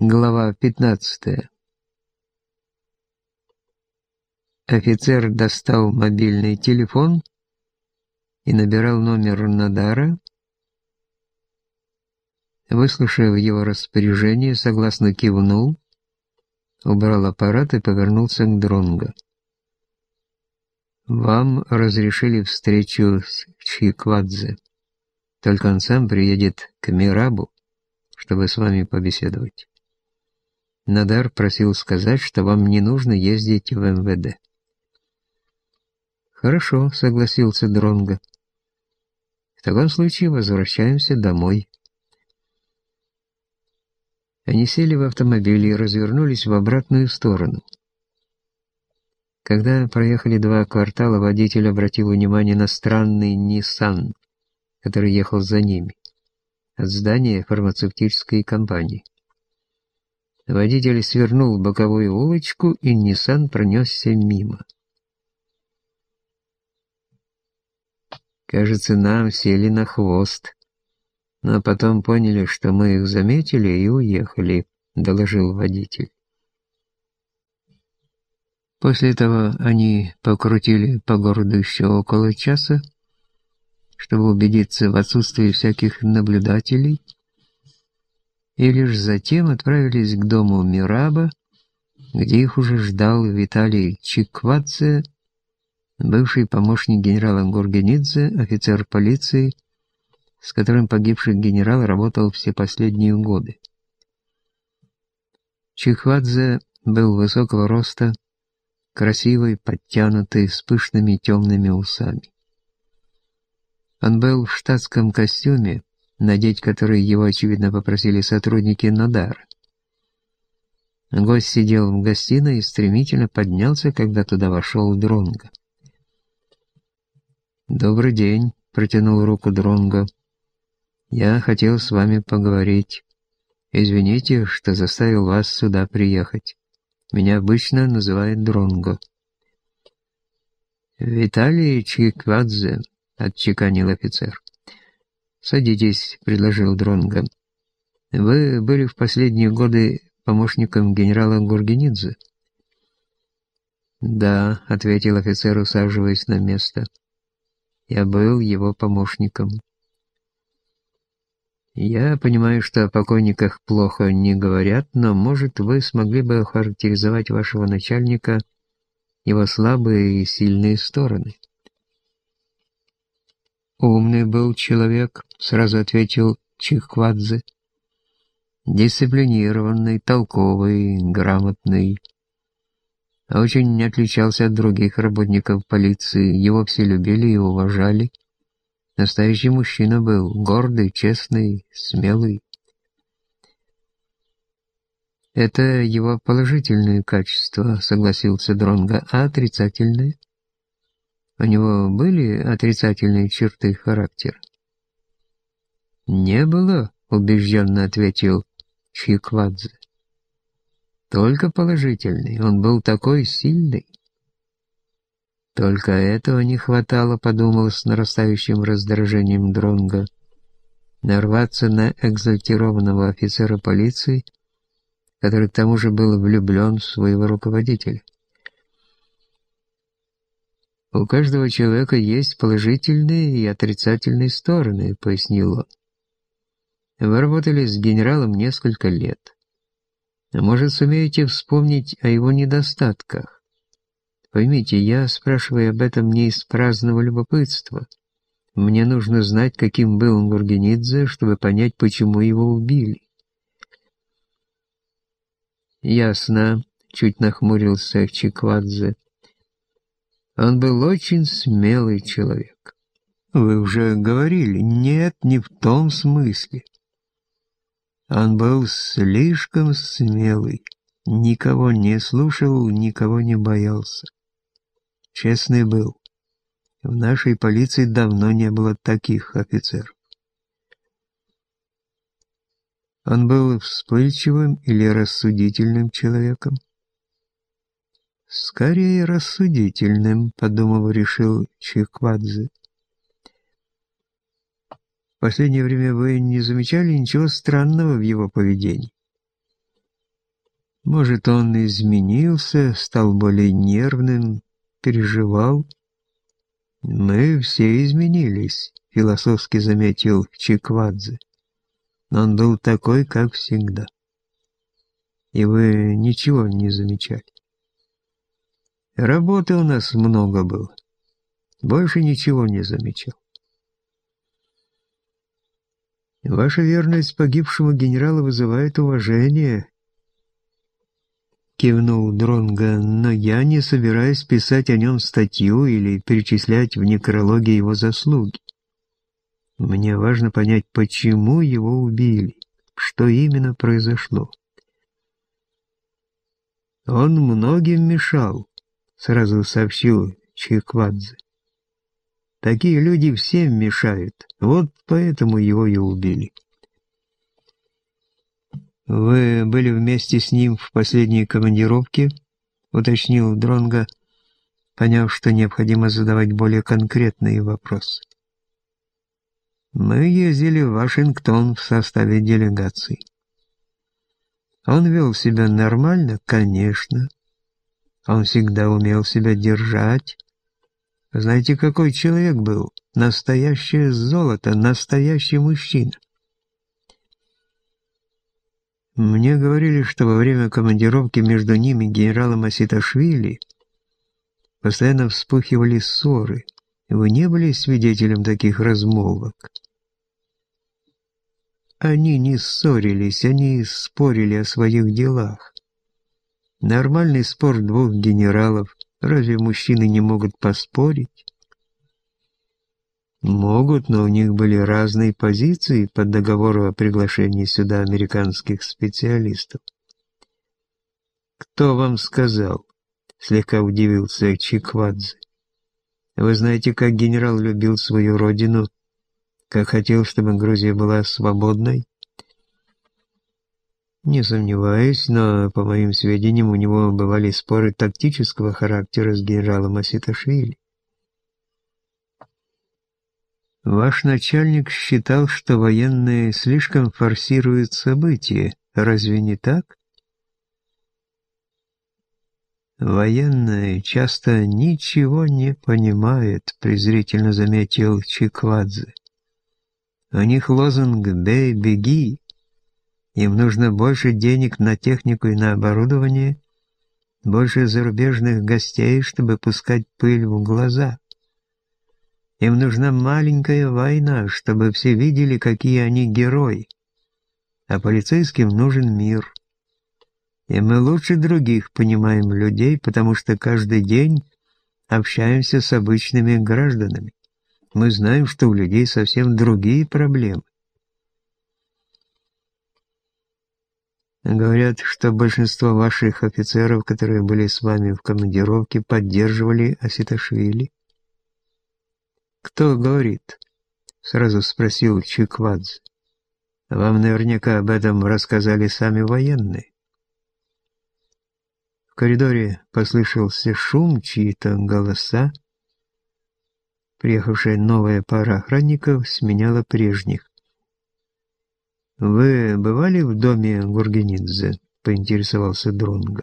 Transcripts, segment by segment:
Глава 15. Офицер достал мобильный телефон и набирал номер Надара. Выслушав его распоряжение, согласно кивнул, убрал аппарат и повернулся к Дронго. «Вам разрешили встречу с Чиквадзе. Только он сам приедет к Мирабу, чтобы с вами побеседовать». Надар просил сказать, что вам не нужно ездить в МВД. «Хорошо», — согласился Дронго. «В таком случае возвращаемся домой». Они сели в автомобиль и развернулись в обратную сторону. Когда проехали два квартала, водитель обратил внимание на странный Nissan, который ехал за ними, от здания фармацевтической компании. Водитель свернул в боковую улочку, и Ниссан пронесся мимо. Кажется, нам сели на хвост. Но потом поняли, что мы их заметили и уехали, доложил водитель. После этого они покрутили по городу еще около часа, чтобы убедиться в отсутствии всяких наблюдателей, и лишь затем отправились к дому Мираба, где их уже ждал Виталий Чиквадзе, бывший помощник генерала Гургенидзе, офицер полиции, с которым погибший генерал работал все последние годы. Чиквадзе был высокого роста, красивый, подтянутый, с пышными темными усами. Он был в штатском костюме, надеть который его, очевидно, попросили сотрудники Надара. Гость сидел в гостиной и стремительно поднялся, когда туда вошел Дронго. «Добрый день», — протянул руку Дронго. «Я хотел с вами поговорить. Извините, что заставил вас сюда приехать. Меня обычно называют Дронго». «Виталий Чиквадзе», — отчеканил офицер. «Садитесь», — предложил Дронго. «Вы были в последние годы помощником генерала Гургенидзе?» «Да», — ответил офицер, усаживаясь на место. «Я был его помощником». «Я понимаю, что о покойниках плохо не говорят, но, может, вы смогли бы охарактеризовать вашего начальника, его слабые и сильные стороны?» «Умный был человек», — сразу ответил Чихвадзе. «Дисциплинированный, толковый, грамотный. Очень отличался от других работников полиции, его все любили и уважали. Настоящий мужчина был, гордый, честный, смелый». «Это его положительные качества», — согласился Дронга, — «а отрицательные?» У него были отрицательные черты характера? «Не было», — убежденно ответил Чиквадзе. «Только положительный. Он был такой сильный». Только этого не хватало, подумал с нарастающим раздражением Дронга. Нарваться на экзальтированного офицера полиции, который к тому же был влюблен в своего руководителя. «У каждого человека есть положительные и отрицательные стороны», — пояснил он. «Вы работали с генералом несколько лет. Может, сумеете вспомнить о его недостатках? Поймите, я спрашиваю об этом не из праздного любопытства. Мне нужно знать, каким был Гургенидзе, чтобы понять, почему его убили». «Ясно», — чуть нахмурился Чиквадзе. Он был очень смелый человек. Вы уже говорили, нет, не в том смысле. Он был слишком смелый, никого не слушал, никого не боялся. Честный был. В нашей полиции давно не было таких офицеров. Он был вспыльчивым или рассудительным человеком. «Скорее рассудительным», — подумав, решил Чиквадзе. «В последнее время вы не замечали ничего странного в его поведении?» Может, он изменился, стал более нервным, переживал. Мы все изменились, философски заметил Чиквадзе. Но он был такой, как всегда. И вы ничего не замечали. Работы у нас много было. Больше ничего не замечал. Ваша верность погибшему генералу вызывает уважение, кивнул Дронга, но я не собираюсь писать о нем статью или перечислять в некрологе его заслуги. Мне важно понять, почему его убили, что именно произошло. Он многим мешал, сразу сообщил Чиквадзе. Такие люди всем мешают, вот поэтому его и убили. «Вы были вместе с ним в последней командировке?» — уточнил Дронга, поняв, что необходимо задавать более конкретные вопросы. «Мы ездили в Вашингтон в составе делегации. Он вел себя нормально, конечно. Он всегда умел себя держать, знаете, какой человек был? Настоящее золото, настоящий мужчина. Мне говорили, что во время командировки между ними генералом Аситашвили постоянно вспыхивали ссоры. Вы не были свидетелем таких размолвок? Они не ссорились, они спорили о своих делах. Нормальный спор двух генералов, Разве мужчины не могут поспорить? Могут, но у них были разные позиции под договору о приглашении сюда американских специалистов. «Кто вам сказал?» — слегка удивился Чиквадзе. «Вы знаете, как генерал любил свою родину, как хотел, чтобы Грузия была свободной?» Не сомневаюсь, но, по моим сведениям, у него бывали споры тактического характера с генералом Аситашвили. Ваш начальник считал, что военные слишком форсируют события. Разве не так? Военные часто ничего не понимают, презрительно заметил Чиквадзе. У них лозунг «Бей, беги», им нужно больше денег на технику и на оборудование, больше зарубежных гостей, чтобы пускать пыль в глаза. Им нужна маленькая война, чтобы все видели, какие они герои. А полицейским нужен мир. И мы лучше других понимаем людей, потому что каждый день общаемся с обычными гражданами. Мы знаем, что у людей совсем другие проблемы. Говорят, что большинство ваших офицеров, которые были с вами в командировке, поддерживали Аситашвили. «Кто говорит?» — сразу спросил Чиквадзе. «Вам наверняка об этом рассказали сами военные». В коридоре послышался шум, чьи-то голоса. Приехавшая новая пара охранников сменяла прежних. «Вы бывали в доме Гургенидзе?» — поинтересовался Дронго.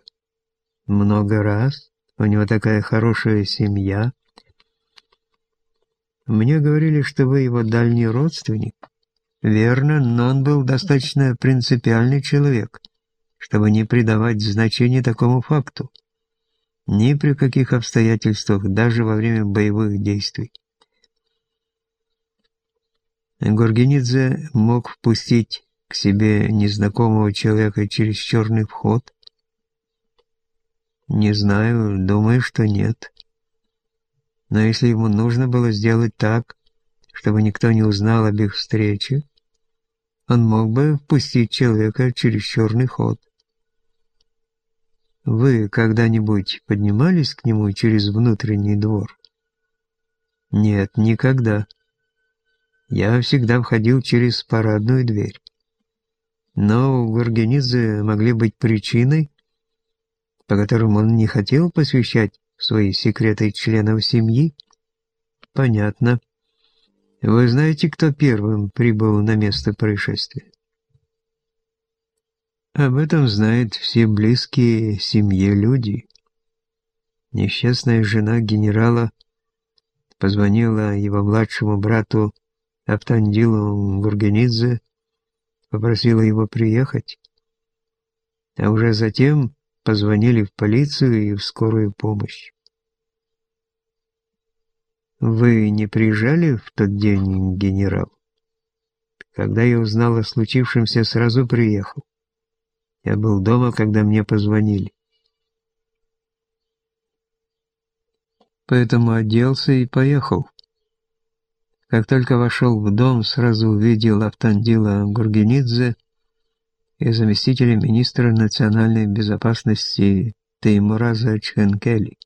«Много раз. У него такая хорошая семья. Мне говорили, что вы его дальний родственник. Верно, но он был достаточно принципиальный человек, чтобы не придавать значения такому факту. Ни при каких обстоятельствах, даже во время боевых действий. Гургенидзе мог впустить к себе незнакомого человека через черный вход? Не знаю, думаю, что нет. Но если ему нужно было сделать так, чтобы никто не узнал об их встрече, он мог бы впустить человека через черный ход. Вы когда-нибудь поднимались к нему через внутренний двор? Нет, никогда. Я всегда входил через парадную дверь. Но у Гургенидзе могли быть причины, по которым он не хотел посвящать свои секреты членов семьи? Понятно. Вы знаете, кто первым прибыл на место происшествия? Об этом знают все близкие семье люди. Несчастная жена генерала позвонила его младшему брату Автандилу Гургенидзе, попросила его приехать, а уже затем позвонили в полицию и в скорую помощь. «Вы не приезжали в тот день, генерал?» Когда я узнал о случившемся, сразу приехал. Я был дома, когда мне позвонили. Поэтому оделся и поехал. Как только вошел в дом, сразу увидел Автандила Гургенидзе и заместителя министра национальной безопасности Теймураза Чхенкели.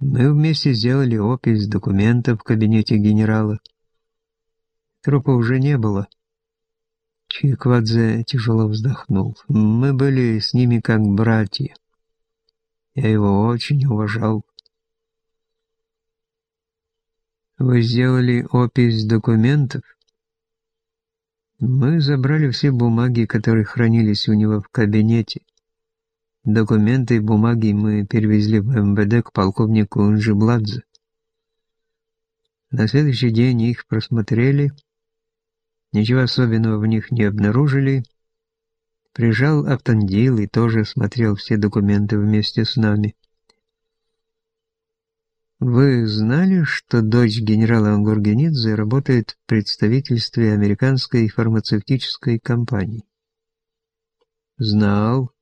Мы вместе сделали опись документов в кабинете генерала. Трупа уже не было. Чиквадзе тяжело вздохнул. Мы были с ними как братья. Я его очень уважал. Вы сделали опись документов? Мы забрали все бумаги, которые хранились у него в кабинете. Документы и бумаги мы перевезли в МВД к полковнику Унжибладзе. На следующий день их просмотрели Ничего особенного в них не обнаружили. Прижал Автандил и тоже смотрел все документы вместе с нами. Вы знали, что дочь генерала Ангургенидзе работает в представительстве американской фармацевтической компании? Знал.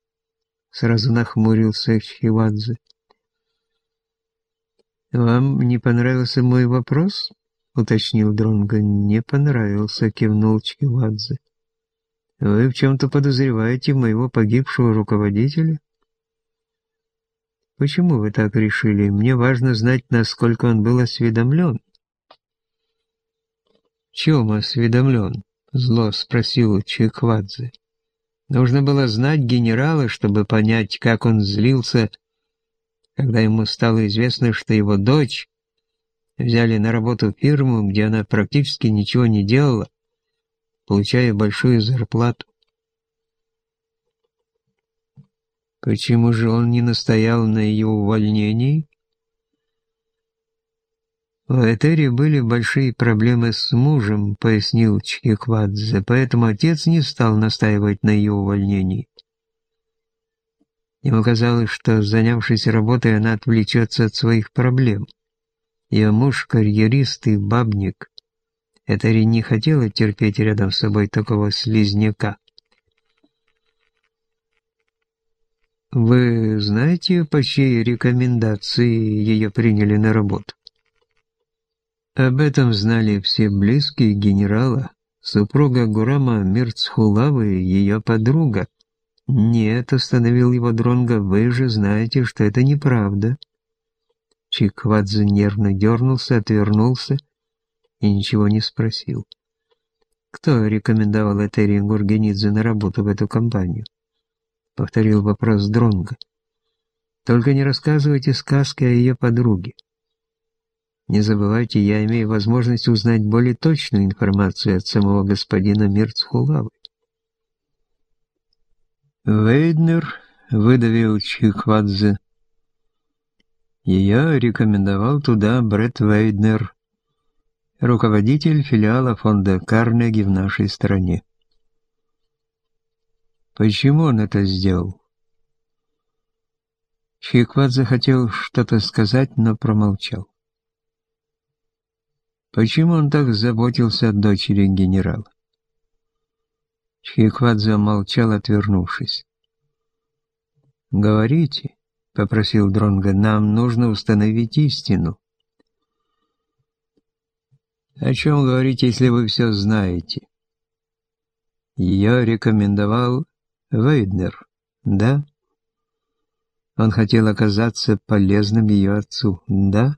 Сразу нахмурился Чхивадзе. Вам не понравился мой вопрос? — уточнил Дронго. «Не понравился», — кивнул Чкивадзе. «Вы в чем-то подозреваете моего погибшего руководителя?» «Почему вы так решили? Мне важно знать, насколько он был осведомлен». «Чем осведомлен?» — зло спросил Чеквадзе. «Нужно было знать генерала, чтобы понять, как он злился, когда ему стало известно, что его дочь взяли на работу фирму, где она практически ничего не делала, получая большую зарплату. Почему же он не настоял на ее увольнении? У Этери были большие проблемы с мужем, пояснил Чхиквадзе, поэтому отец не стал настаивать на ее увольнении. Ему казалось, что, занявшись работой, она отвлечется от своих проблем. Ее муж карьерист и бабник. Этари не хотела терпеть рядом с собой такого слизняка. Вы знаете, по чьей рекомендации ее приняли на работу? Об этом знали все близкие генерала, супруга Гурама Мирцхулавы, ее подруга. Нет, остановил его Дронга, вы же знаете, что это неправда. Чиквадзе нервно дернулся, отвернулся и ничего не спросил. «Кто рекомендовал Этери Гургенидзе на работу в эту компанию?» Повторил вопрос Дронга. «Только не рассказывайте сказки о ее подруге. Не забывайте, я имею возможность узнать более точную информацию от самого господина Мирцхулавы». Вейднер выдавил Чиквадзе ее рекомендовал туда Бретт Вейднер, руководитель филиала фонда Карнеги в нашей стране. Почему он это сделал? Чикват захотел что-то сказать, но промолчал. Почему он так заботился о дочери генерала? Чхикват замолчал, отвернувшись. «Говорите», — попросил Дронго, — «нам нужно установить истину». «О чем говорить, если вы все знаете?» Ее рекомендовал Вейднер, да? Он хотел оказаться полезным ее отцу, да?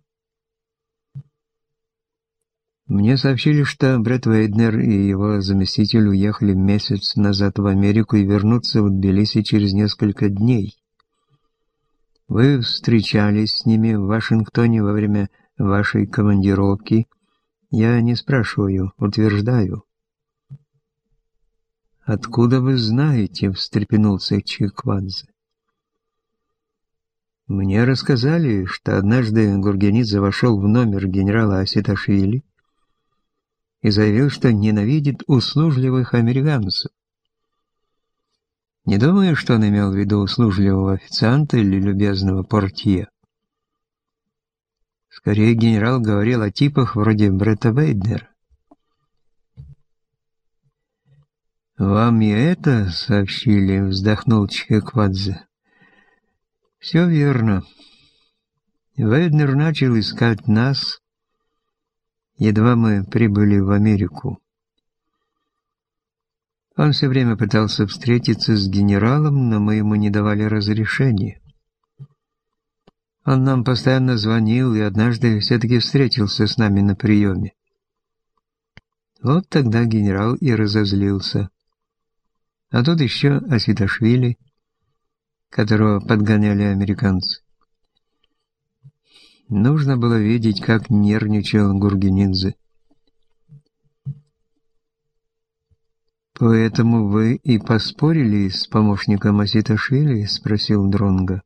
Мне сообщили, что Брэд Вейднер и его заместитель уехали месяц назад в Америку и вернутся в Тбилиси через несколько дней. Вы встречались с ними в Вашингтоне во время вашей командировки. Я не спрашиваю, утверждаю. Откуда вы знаете?» — встрепенулся Чиквадзе. «Мне рассказали, что однажды Гургенидзе вошел в номер генерала Аситашвили и заявил, что ненавидит услужливых американцев. Не думаю, что он имел в виду услужливого официанта или любезного портье. Скорее, генерал говорил о типах вроде Бретта Вейднера. «Вам и это сообщили?» — вздохнул Чхеквадзе. «Все верно. Вейднер начал искать нас, едва мы прибыли в Америку. Он все время пытался встретиться с генералом, но мы ему не давали разрешения. Он нам постоянно звонил и однажды все-таки встретился с нами на приеме. Вот тогда генерал и разозлился. А тут еще Аситашвили, которого подгоняли американцы. Нужно было видеть, как нервничал Гургенидзе. «Поэтому вы и поспорили с помощником Аситашвили?» — спросил Дронга.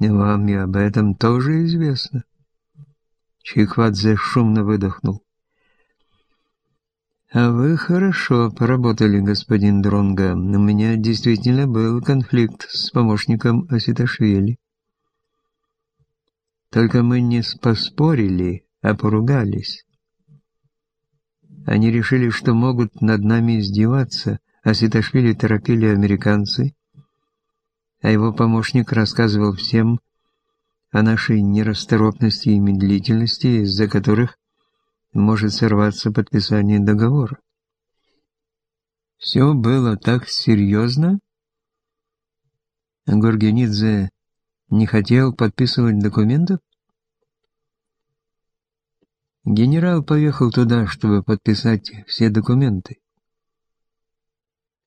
Вам и об этом тоже известно. Чиквадзе шумно выдохнул. А вы хорошо поработали, господин Дронга. У меня действительно был конфликт с помощником Аситашвили. Только мы не поспорили, а поругались. Они решили, что могут над нами издеваться, а Ситашвили торопили американцы, а его помощник рассказывал всем о нашей нерасторопности и медлительности, из-за которых может сорваться подписание договора. Все было так серьезно? Горгенидзе не хотел подписывать документов? Генерал поехал туда, чтобы подписать все документы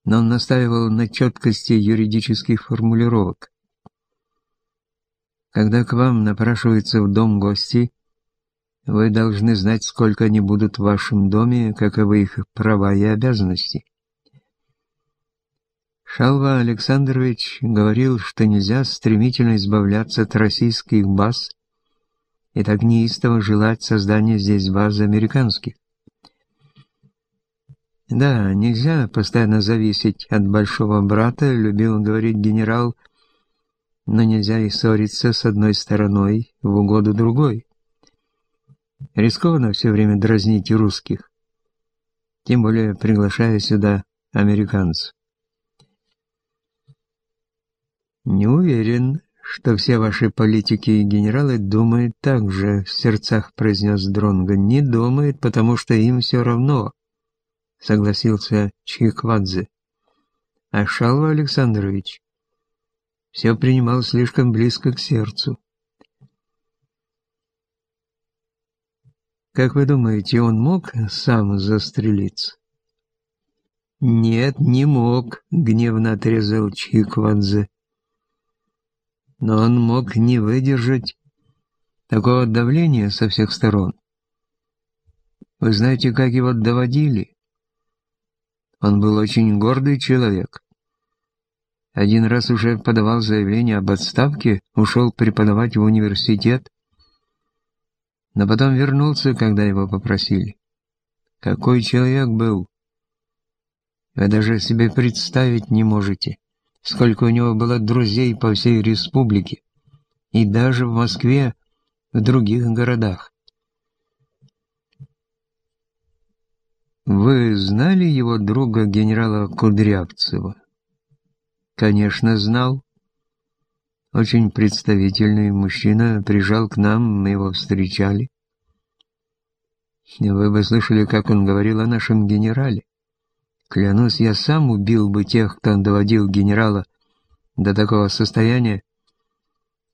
но он настаивал на четкости юридических формулировок. Когда к вам напрашиваются в дом гости, вы должны знать, сколько они будут в вашем доме, каковы их права и обязанности. Шалва Александрович говорил, что нельзя стремительно избавляться от российских баз и так неистово желать создания здесь баз американских. Да, нельзя постоянно зависеть от большого брата, любил говорить генерал, но нельзя и ссориться с одной стороной в угоду другой. Рискованно все время дразнить русских, тем более приглашая сюда американцев. Не уверен, что все ваши политики и генералы думают так же, в сердцах произнес Дронго. Не думают, потому что им все равно. — согласился Чхиквадзе. А Шалва Александрович все принимал слишком близко к сердцу. Как вы думаете, он мог сам застрелиться? Нет, не мог, гневно отрезал Чхиквадзе. Но он мог не выдержать такого давления со всех сторон. Вы знаете, как его доводили? Он был очень гордый человек. Один раз уже подавал заявление об отставке, ушел преподавать в университет, но потом вернулся, когда его попросили. Какой человек был? Вы даже себе представить не можете, сколько у него было друзей по всей республике, и даже в Москве, в других городах. Вы знали его друга генерала Кудрявцева? Конечно, знал. Очень представительный мужчина прижал к нам, мы его встречали. Вы бы слышали, как он говорил о нашем генерале. Клянусь, я сам убил бы тех, кто доводил генерала до такого состояния,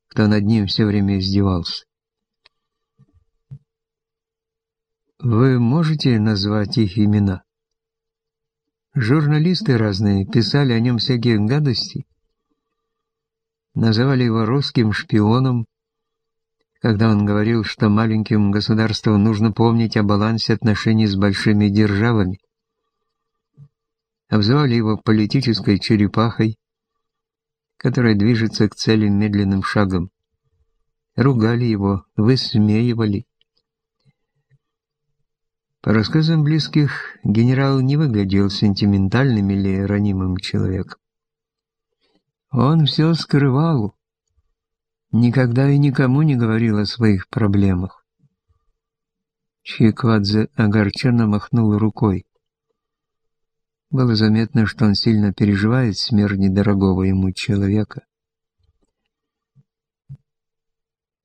кто над ним все время издевался. Вы можете назвать их имена? Журналисты разные писали о нем всякие гадости. Называли его русским шпионом, когда он говорил, что маленьким государствам нужно помнить о балансе отношений с большими державами. обзывали его политической черепахой, которая движется к цели медленным шагом. Ругали его, высмеивали. По рассказам близких, генерал не выглядел сентиментальным или ранимым человеком. Он все скрывал, никогда и никому не говорил о своих проблемах. Чиквадзе огорченно махнул рукой. Было заметно, что он сильно переживает смерть недорогого ему человека.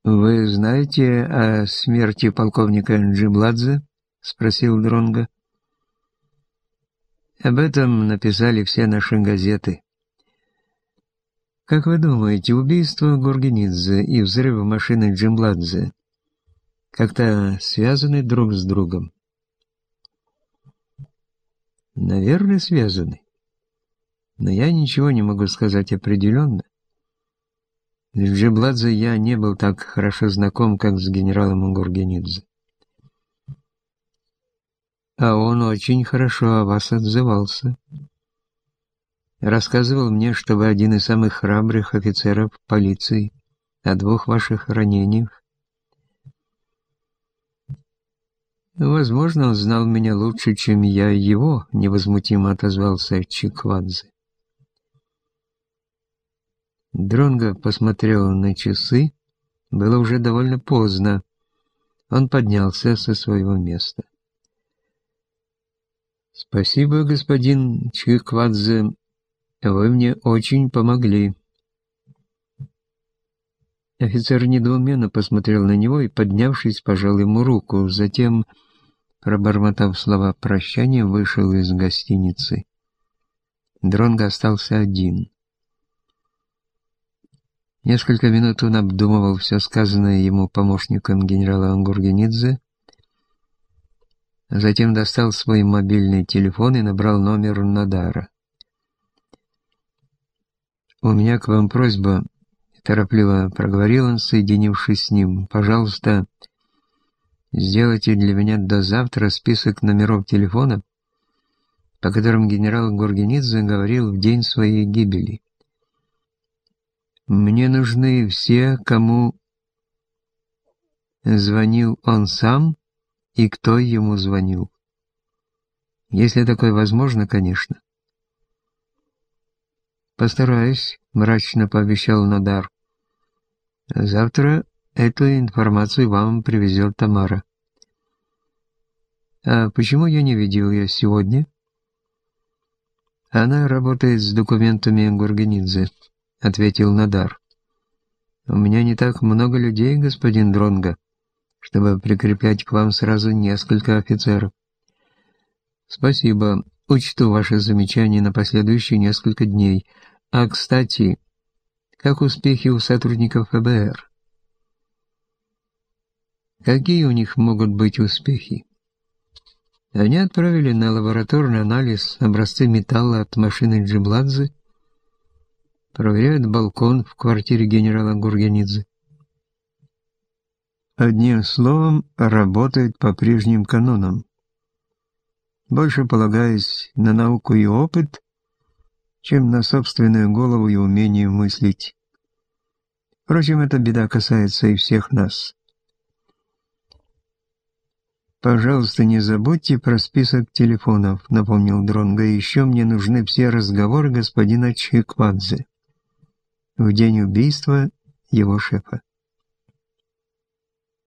«Вы знаете о смерти полковника Джибладзе?» — спросил Дронга. «Об этом написали все наши газеты. Как вы думаете, убийство Гургенидзе и взрыв машины Джимбладзе как-то связаны друг с другом?» Наверное, связаны. Но я ничего не могу сказать определенно. С Джибладзе я не был так хорошо знаком, как с генералом Гургенидзе. А он очень хорошо о вас отзывался. Рассказывал мне, что вы один из самых храбрых офицеров полиции, о двух ваших ранениях. Возможно, он знал меня лучше, чем я его, невозмутимо отозвался Чиквадзе. Дронго посмотрел на часы. Было уже довольно поздно. Он поднялся со своего места. «Спасибо, господин Чиквадзе. Вы мне очень помогли». Офицер недоуменно посмотрел на него и, поднявшись, пожал ему руку. Затем пробормотав слова прощания, вышел из гостиницы. Дронго остался один. Несколько минут он обдумывал все сказанное ему помощником генерала Ангургенидзе, затем достал свой мобильный телефон и набрал номер Надара. «У меня к вам просьба», — торопливо проговорил он, соединившись с ним. «Пожалуйста, Сделайте для меня до завтра список номеров телефона, по которым генерал Гургенидзе говорил в день своей гибели. Мне нужны все, кому звонил он сам и кто ему звонил. Если такое возможно, конечно. Постараюсь, мрачно пообещал Надар. Завтра Эту информацию вам привезет Тамара. А почему я не видел ее сегодня? Она работает с документами Гургенидзе, ответил Надар. У меня не так много людей, господин Дронга, чтобы прикреплять к вам сразу несколько офицеров. Спасибо, учту ваши замечания на последующие несколько дней. А, кстати, как успехи у сотрудников ФБР? Какие у них могут быть успехи? Они отправили на лабораторный анализ образцы металла от машины Джибладзе, проверяют балкон в квартире генерала Гургенидзе. Одним словом, работают по прежним канонам. Больше полагаясь на науку и опыт, чем на собственную голову и умение мыслить. Впрочем, эта беда касается и всех нас. «Пожалуйста, не забудьте про список телефонов», — напомнил Дронго. «Еще мне нужны все разговоры господина Чиквадзе в день убийства его шефа».